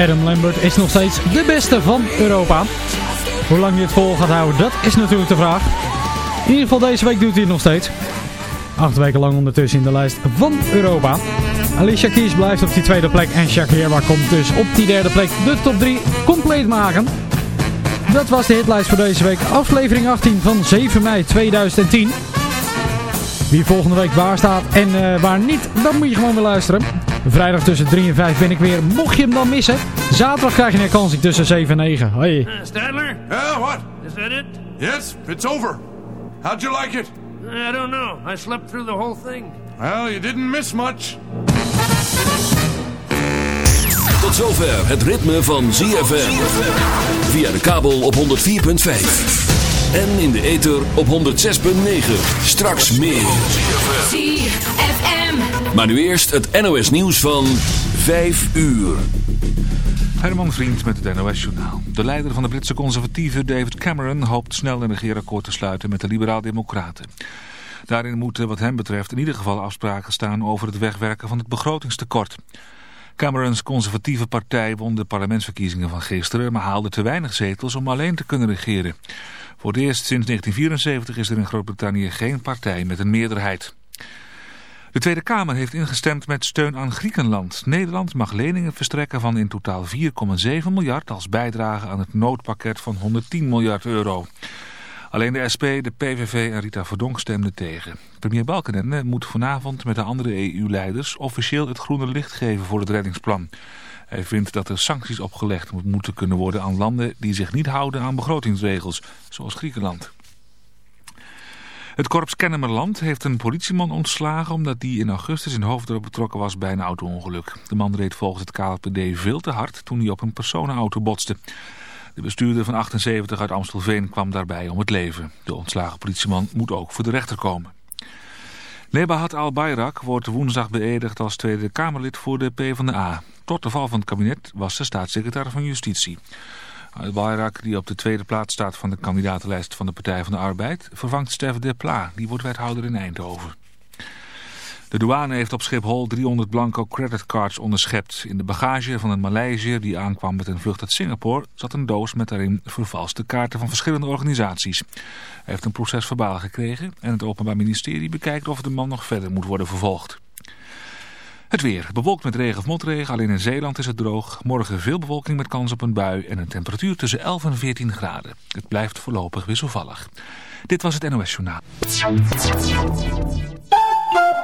Adam Lambert is nog steeds de beste van Europa. Hoe lang hij het vol gaat houden, dat is natuurlijk de vraag. In ieder geval deze week doet hij het nog steeds. Acht weken lang ondertussen in de lijst van Europa. Alicia Keys blijft op die tweede plek en Shakira komt dus op die derde plek de top 3 compleet maken. Dat was de hitlijst voor deze week. Aflevering 18 van 7 mei 2010. Wie volgende week waar staat en uh, waar niet, dan moet je gewoon weer luisteren. Vrijdag tussen 3 en 5 ben ik weer. Mocht je hem dan missen, zaterdag krijg je een kans tussen 7 en 9. Hoi. Uh, Stadler? Yeah, what? Is that it? Yes, it's over. How'd you like it? I don't know. I slept through the whole thing. Well, you didn't miss much. Tot zover het ritme van ZFM. Via de kabel op 104.5. En in de ether op 106.9. Straks meer. ZFM. Maar nu eerst het NOS nieuws van 5 uur. Herman Vriend met het NOS-journaal. De leider van de Britse conservatieven David Cameron hoopt snel een regeerakkoord te sluiten met de liberaal-democraten. Daarin moeten wat hem betreft in ieder geval afspraken staan over het wegwerken van het begrotingstekort. Camerons conservatieve partij won de parlementsverkiezingen van gisteren, maar haalde te weinig zetels om alleen te kunnen regeren. Voor het eerst sinds 1974 is er in Groot-Brittannië geen partij met een meerderheid. De Tweede Kamer heeft ingestemd met steun aan Griekenland. Nederland mag leningen verstrekken van in totaal 4,7 miljard als bijdrage aan het noodpakket van 110 miljard euro. Alleen de SP, de PVV en Rita Verdonk stemden tegen. Premier Balkenende moet vanavond met de andere EU-leiders officieel het groene licht geven voor het reddingsplan. Hij vindt dat er sancties opgelegd moeten kunnen worden aan landen die zich niet houden aan begrotingsregels, zoals Griekenland. Het korps Kennemerland heeft een politieman ontslagen omdat die in augustus in Hoofddorp betrokken was bij een auto-ongeluk. De man reed volgens het KLPD veel te hard toen hij op een personenauto botste. De bestuurder van 78 uit Amstelveen kwam daarbij om het leven. De ontslagen politieman moet ook voor de rechter komen. Nebahat al-Bayrak wordt woensdag beëdigd als Tweede Kamerlid voor de PvdA. Tot de val van het kabinet was ze staatssecretaris van Justitie. Al-Bayrak, die op de tweede plaats staat van de kandidatenlijst van de Partij van de Arbeid, vervangt Stef de Pla, die wordt wethouder in Eindhoven. De douane heeft op Schiphol 300 blanco creditcards onderschept. In de bagage van een Maleisiër die aankwam met een vlucht uit Singapore zat een doos met daarin vervalste kaarten van verschillende organisaties. Hij heeft een proces verbaal gekregen en het Openbaar Ministerie bekijkt of de man nog verder moet worden vervolgd. Het weer. Bewolkt met regen of motregen. Alleen in Zeeland is het droog. Morgen veel bewolking met kans op een bui. En een temperatuur tussen 11 en 14 graden. Het blijft voorlopig wisselvallig. Dit was het NOS Journaal.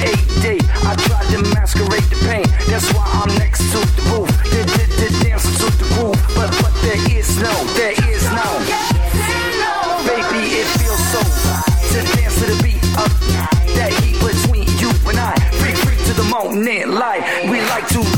AD. I tried to masquerade the pain, that's why I'm next to the roof. They did the dance to the groove, but but there is no, there is no. Baby, it feels so right to dance to the beat of that heat between you and I. Free, free to the moment, light. We like to.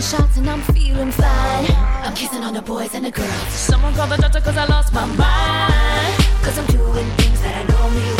taking shots and I'm feeling fine. I'm kissing on the boys and the girls. Someone call the doctor cause I lost my mind. Cause I'm doing things that I normally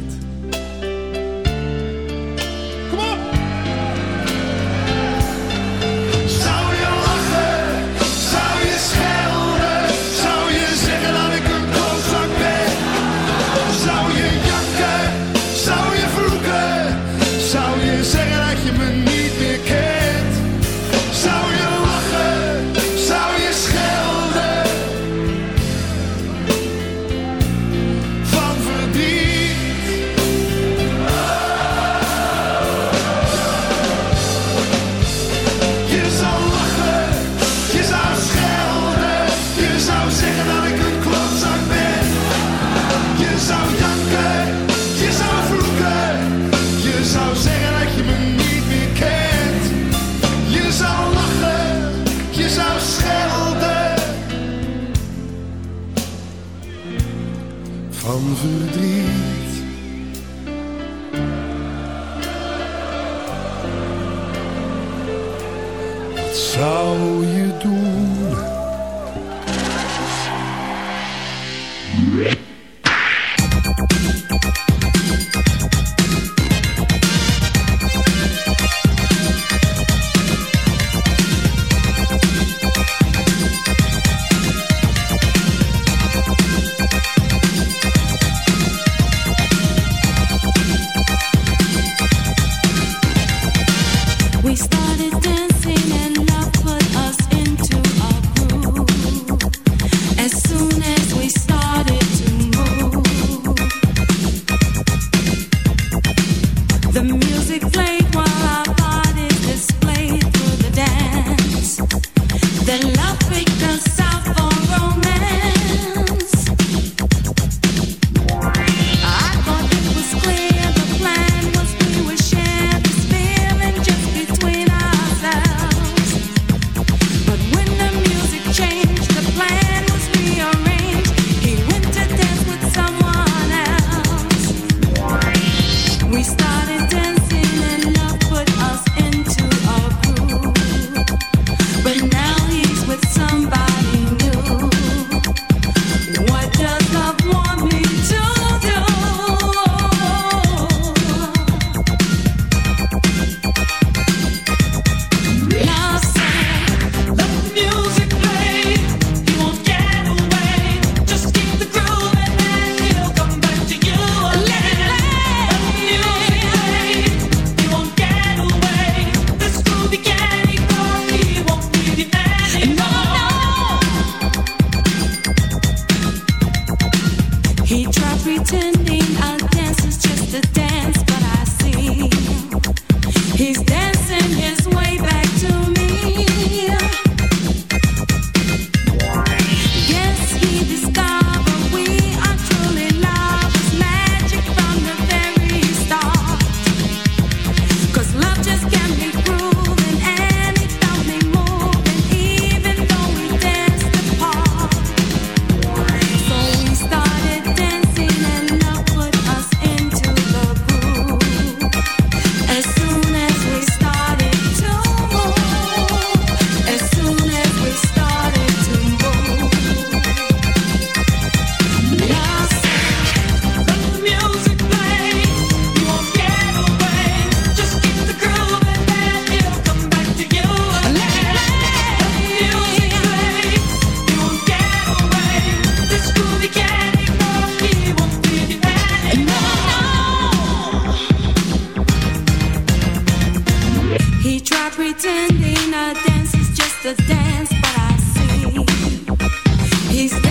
a dance, is just a dance, but I see he's.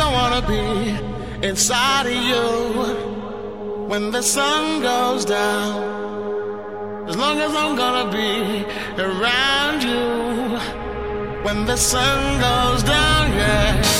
don't wanna be inside of you when the sun goes down. As long as I'm gonna be around you when the sun goes down, yeah.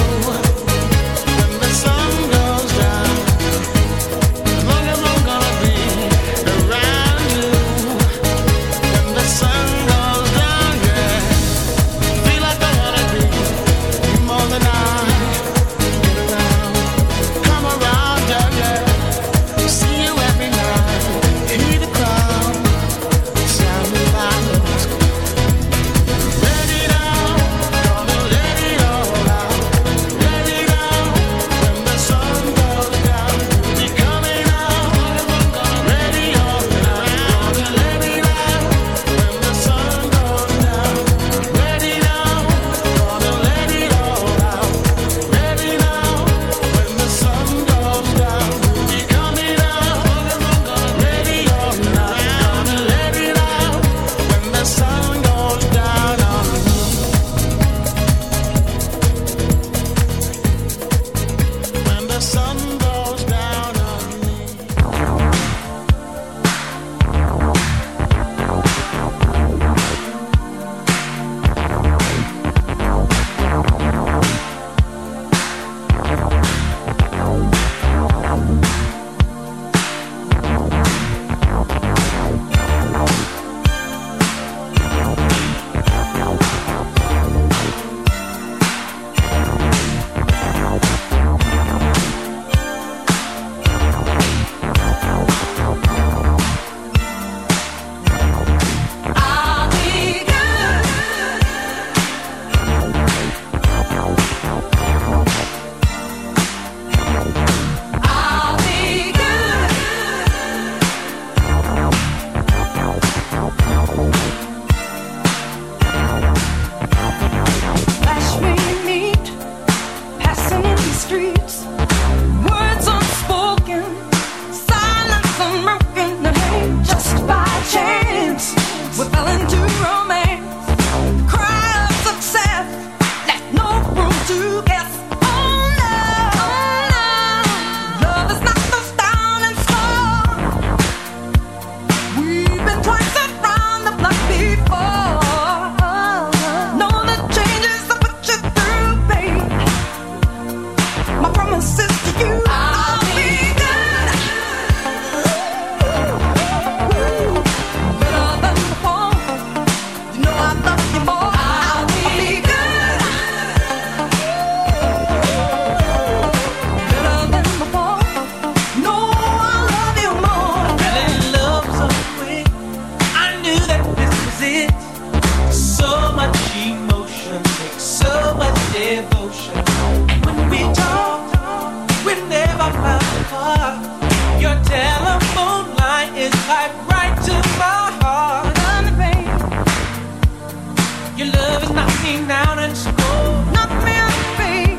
me down and score. Knock me on the feet.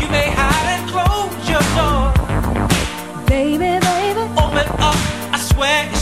You may hide and close your door. Baby, baby. Open up, I swear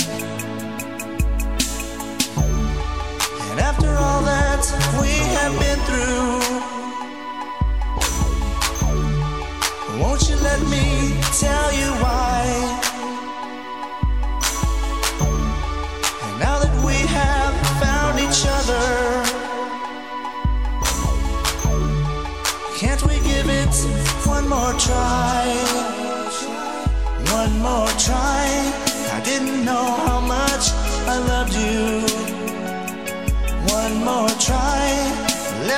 All that we have been through, won't you let me tell you why?